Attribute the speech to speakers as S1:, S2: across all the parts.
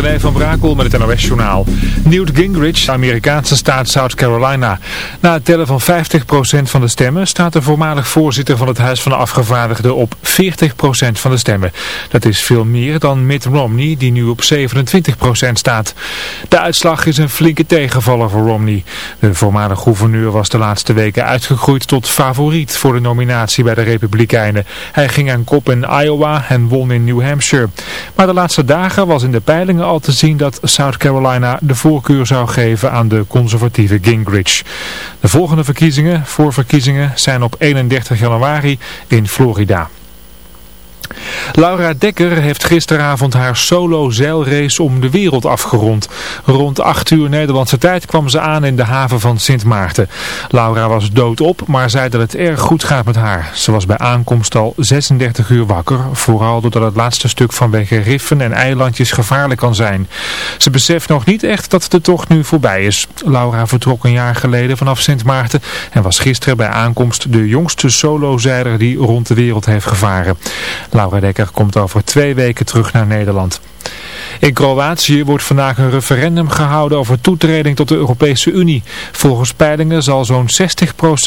S1: René van Brakel met het NOS-journaal. Newt Gingrich, Amerikaanse staat South Carolina. Na het tellen van 50% van de stemmen staat de voormalig voorzitter van het Huis van de Afgevaardigden op 40% van de stemmen. Dat is veel meer dan Mitt Romney, die nu op 27% staat. De uitslag is een flinke tegenvaller voor Romney. De voormalig gouverneur was de laatste weken uitgegroeid tot favoriet voor de nominatie bij de Republikeinen. Hij ging aan kop in Iowa en won in New Hampshire. Maar de laatste dagen was in de peilingen al te zien dat South Carolina de voorkeur zou geven aan de conservatieve Gingrich. De volgende verkiezingen, voorverkiezingen, zijn op 31 januari in Florida. Laura Dekker heeft gisteravond haar solo zeilrace om de wereld afgerond. Rond 8 uur Nederlandse tijd kwam ze aan in de haven van Sint Maarten. Laura was doodop, maar zei dat het erg goed gaat met haar. Ze was bij aankomst al 36 uur wakker, vooral doordat het laatste stuk vanwege riffen en eilandjes gevaarlijk kan zijn. Ze beseft nog niet echt dat de tocht nu voorbij is. Laura vertrok een jaar geleden vanaf Sint Maarten en was gisteren bij aankomst de jongste solozeiler die rond de wereld heeft gevaren. Laura Dekker komt over twee weken terug naar Nederland. In Kroatië wordt vandaag een referendum gehouden over toetreding tot de Europese Unie. Volgens peilingen zal zo'n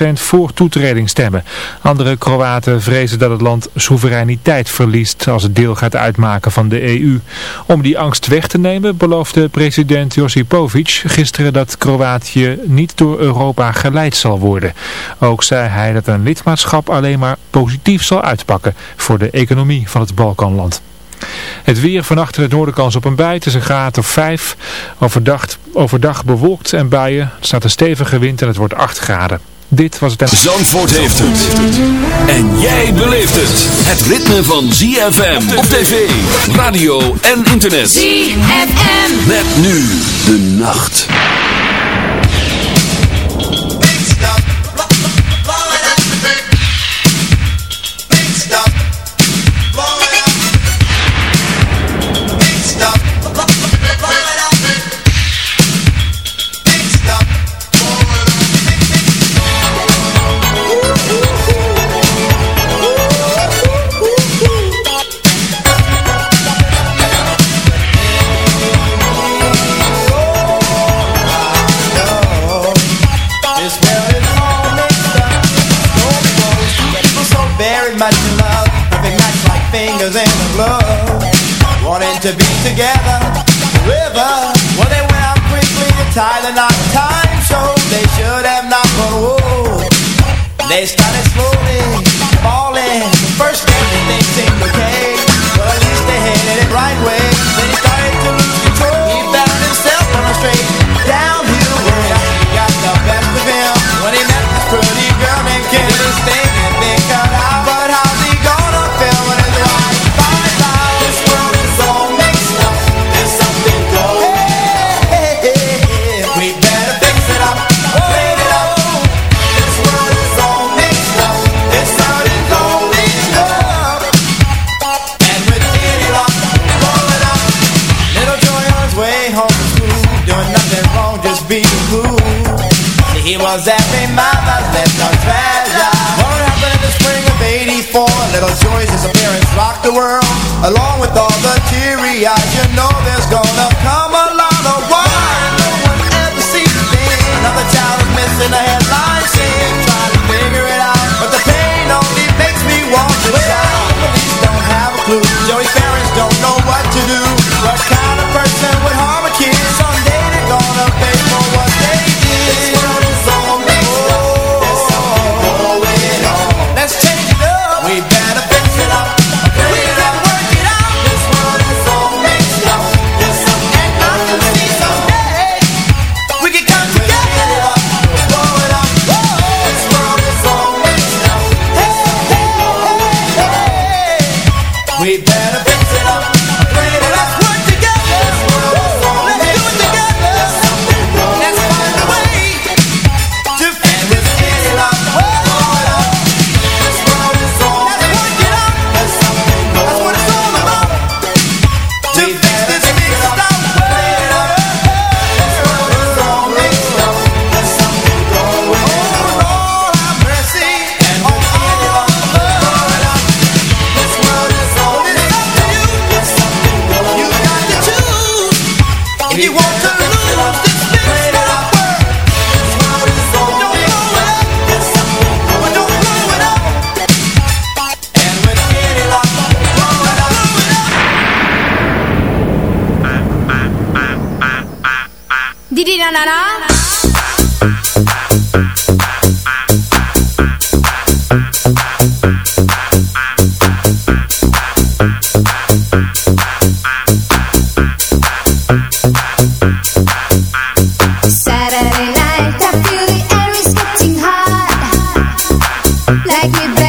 S1: 60% voor toetreding stemmen. Andere Kroaten vrezen dat het land soevereiniteit verliest als het deel gaat uitmaken van de EU. Om die angst weg te nemen beloofde president Josipovic gisteren dat Kroatië niet door Europa geleid zal worden. Ook zei hij dat een lidmaatschap alleen maar positief zal uitpakken voor de economie van het Balkanland. Het weer vannacht in het noorden kans op een bui. Het is een graad of 5. Overdag, overdag bewolkt en buien. Er staat een stevige wind en het wordt 8 graden. Dit was het...
S2: Zandvoort heeft het. En jij beleeft het. Het ritme van ZFM op tv, radio en internet.
S3: ZFM.
S2: Met nu de nacht.
S4: To be together. River, well they went out quickly tie the knot. Time so they should have not, but whoa, they started slowly with all the teary eyes. You know there's gonna
S5: like
S6: it back.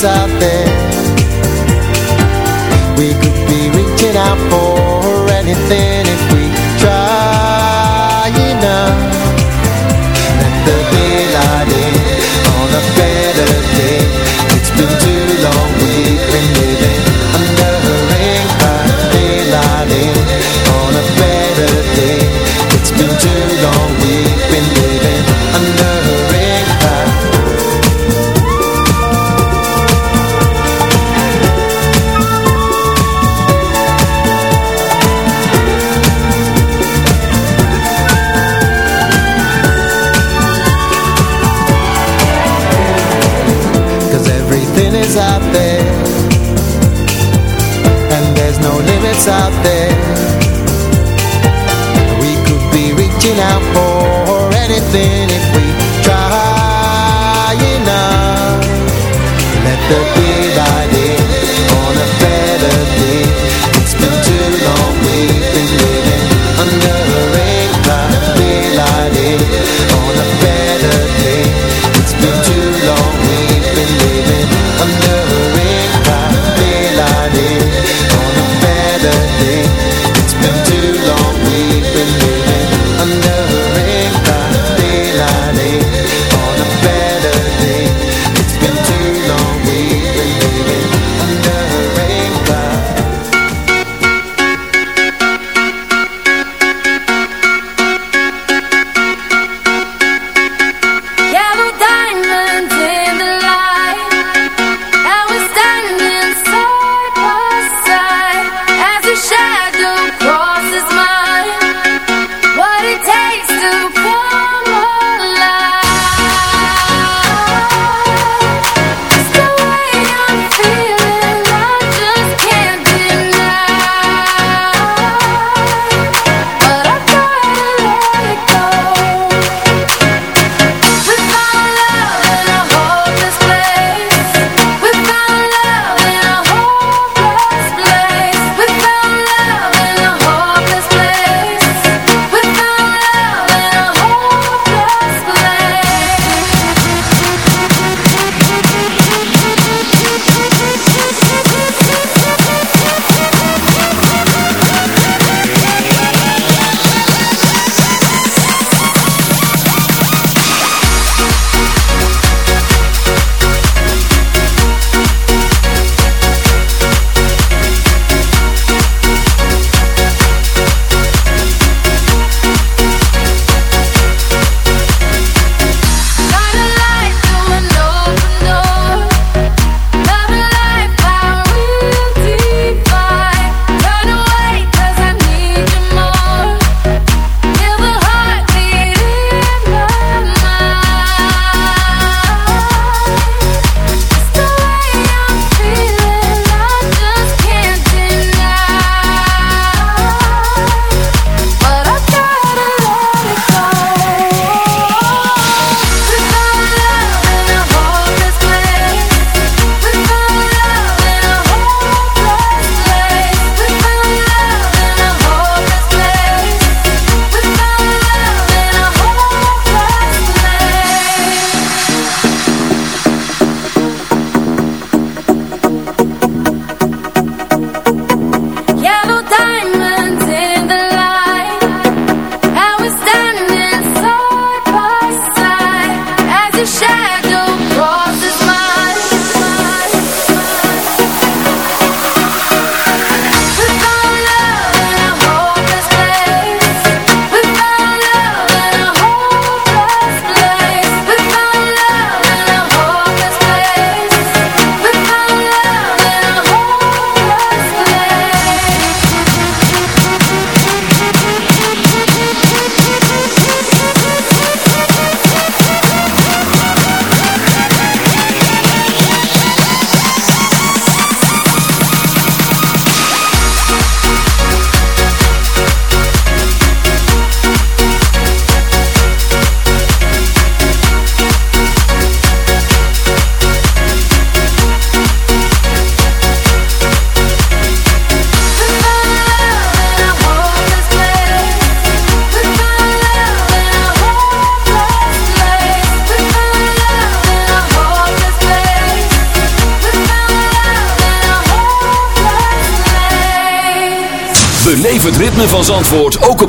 S6: saber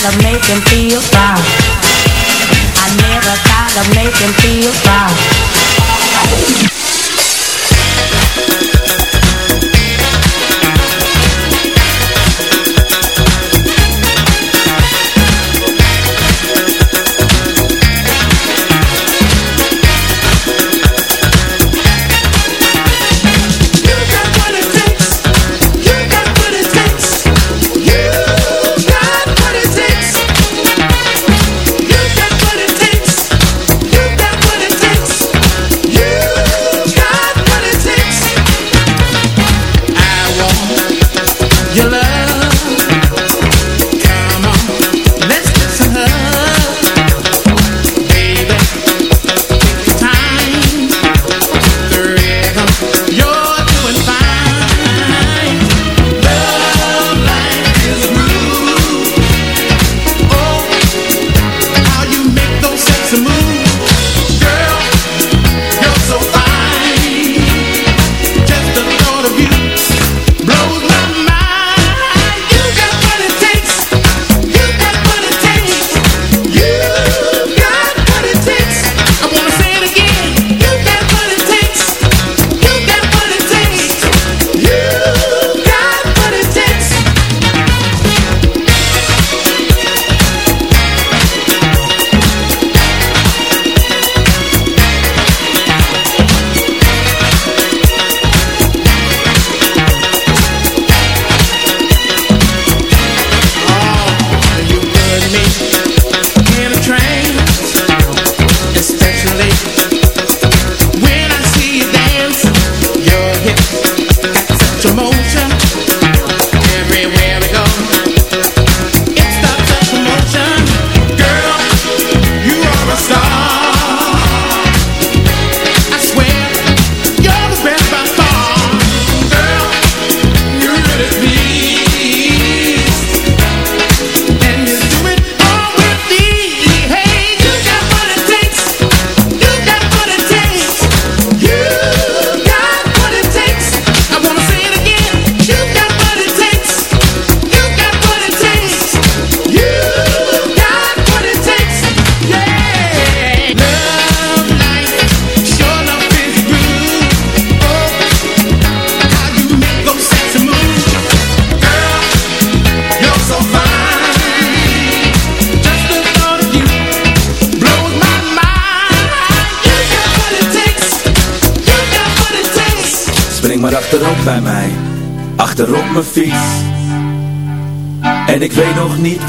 S7: thought of making feel proud. I never thought of making feel proud.